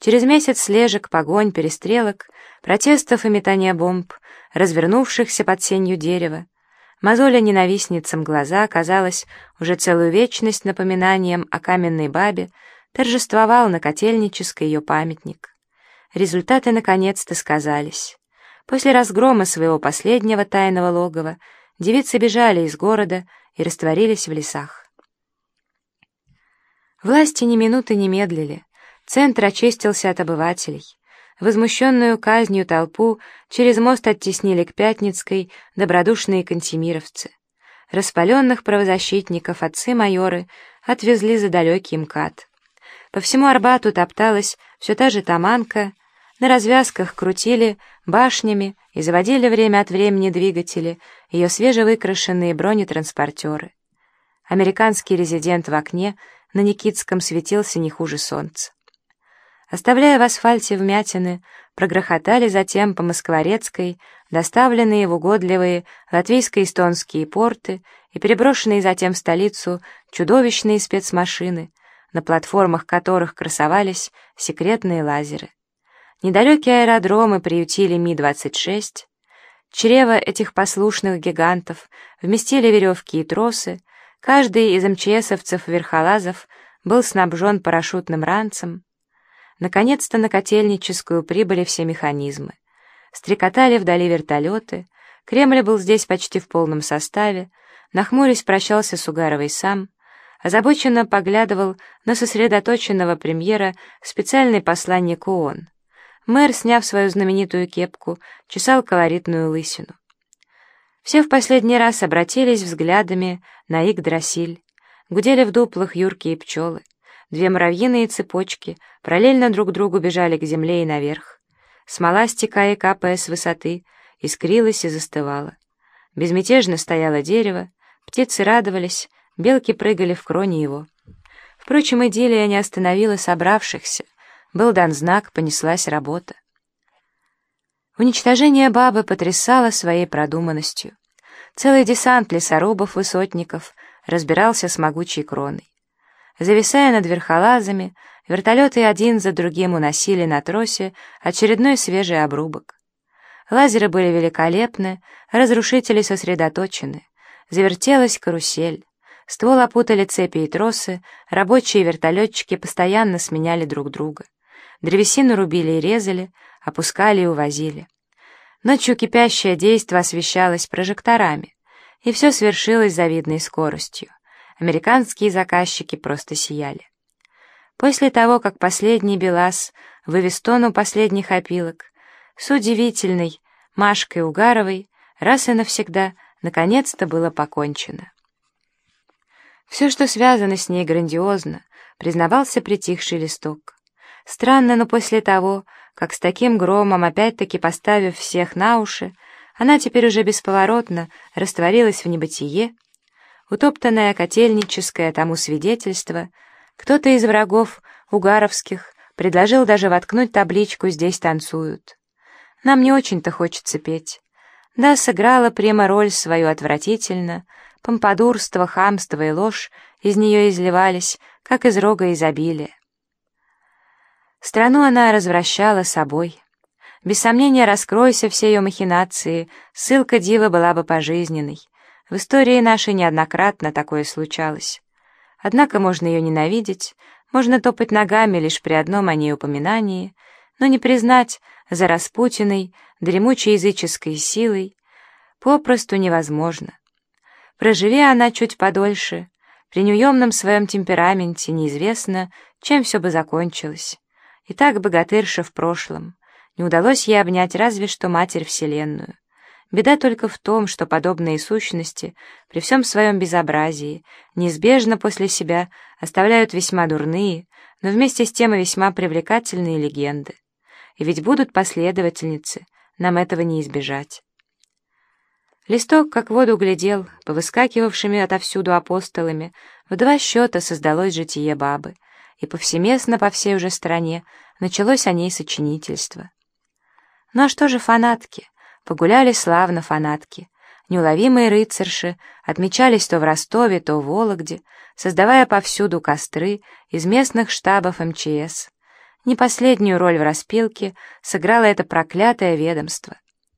Через месяц слежек, погонь, перестрелок, протестов и метания бомб, развернувшихся под сенью дерева, мозоля ненавистницам глаза, казалось, уже целую вечность напоминанием о каменной бабе, торжествовал на котельнической ее памятник. Результаты наконец-то сказались. После разгрома своего последнего тайного логова девицы бежали из города и растворились в лесах. Власти ни минуты не медлили. Центр очистился от обывателей. Возмущенную казнью толпу через мост оттеснили к Пятницкой добродушные кантемировцы. Распаленных правозащитников отцы-майоры отвезли за далекий МКАД. По всему Арбату топталась все та же таманка, на развязках крутили башнями и заводили время от времени двигатели, ее свежевыкрашенные бронетранспортеры. Американский резидент в окне на Никитском светился не хуже солнца. Оставляя в асфальте вмятины, прогрохотали затем по Москворецкой, доставленные в угодливые латвийско-эстонские порты и переброшенные затем в столицу чудовищные спецмашины, на платформах которых красовались секретные лазеры. Недалекие аэродромы приютили Ми-26, чрево этих послушных гигантов вместили веревки и тросы, каждый из МЧСовцев-верхолазов был снабжен парашютным ранцем, Наконец-то на котельническую прибыли все механизмы. Стрекотали вдали вертолеты, Кремль был здесь почти в полном составе, нахмурясь прощался с Угаровой сам, озабоченно поглядывал на сосредоточенного премьера специальный посланник ООН. Мэр, сняв свою знаменитую кепку, чесал колоритную лысину. Все в последний раз обратились взглядами на Игдрасиль, гудели в дуплах юркие пчелы. Две муравьиные цепочки параллельно друг другу бежали к земле и наверх. Смола, стекая капая с высоты, искрилась и застывала. Безмятежно стояло дерево, птицы радовались, белки прыгали в кроне его. Впрочем, идиллия не остановила собравшихся. Был дан знак, понеслась работа. Уничтожение бабы потрясало своей продуманностью. Целый десант лесорубов-высотников разбирался с могучей кроной. Зависая над верхолазами, вертолеты один за другим уносили на тросе очередной свежий обрубок. Лазеры были великолепны, разрушители сосредоточены. Завертелась карусель. Ствол опутали цепи и тросы, рабочие вертолетчики постоянно сменяли друг друга. Древесину рубили и резали, опускали и увозили. Ночью кипящее действо освещалось прожекторами, и все свершилось завидной скоростью американские заказчики просто сияли. После того, как последний Белас вывез тону последних опилок, с удивительной Машкой Угаровой раз и навсегда наконец-то было покончено. Все, что связано с ней грандиозно, признавался притихший листок. Странно, но после того, как с таким громом, опять-таки поставив всех на уши, она теперь уже бесповоротно растворилась в небытие, утоптанное котельническое тому свидетельство, кто-то из врагов угаровских предложил даже воткнуть табличку «Здесь танцуют». Нам не очень-то хочется петь. Да, сыграла прямо роль свою отвратительно, помпадурство, хамство и ложь из нее изливались, как из рога изобилия. Страну она развращала собой. Без сомнения, раскройся все ее махинации, ссылка дива была бы пожизненной — в истории нашей неоднократно такое случалось. Однако можно ее ненавидеть, можно топать ногами лишь при одном о ней упоминании, но не признать за распутиной, дремучей языческой силой попросту невозможно. Проживи она чуть подольше, при неуемном своем темпераменте неизвестно, чем все бы закончилось. И так богатырша в прошлом. Не удалось ей обнять разве что Матерь Вселенную. Беда только в том, что подобные сущности, при всем своем безобразии, неизбежно после себя оставляют весьма дурные, но вместе с тем и весьма привлекательные легенды. И ведь будут последовательницы, нам этого не избежать. Листок, как воду глядел, повыскакивавшими отовсюду апостолами, в два счета создалось житие бабы, и повсеместно по всей уже стране началось о ней сочинительство. Ну а что же фанатки? Погуляли славно фанатки. Неуловимые рыцарши отмечались то в Ростове, то в Вологде, создавая повсюду костры из местных штабов МЧС. Не последнюю роль в распилке сыграло это проклятое ведомство.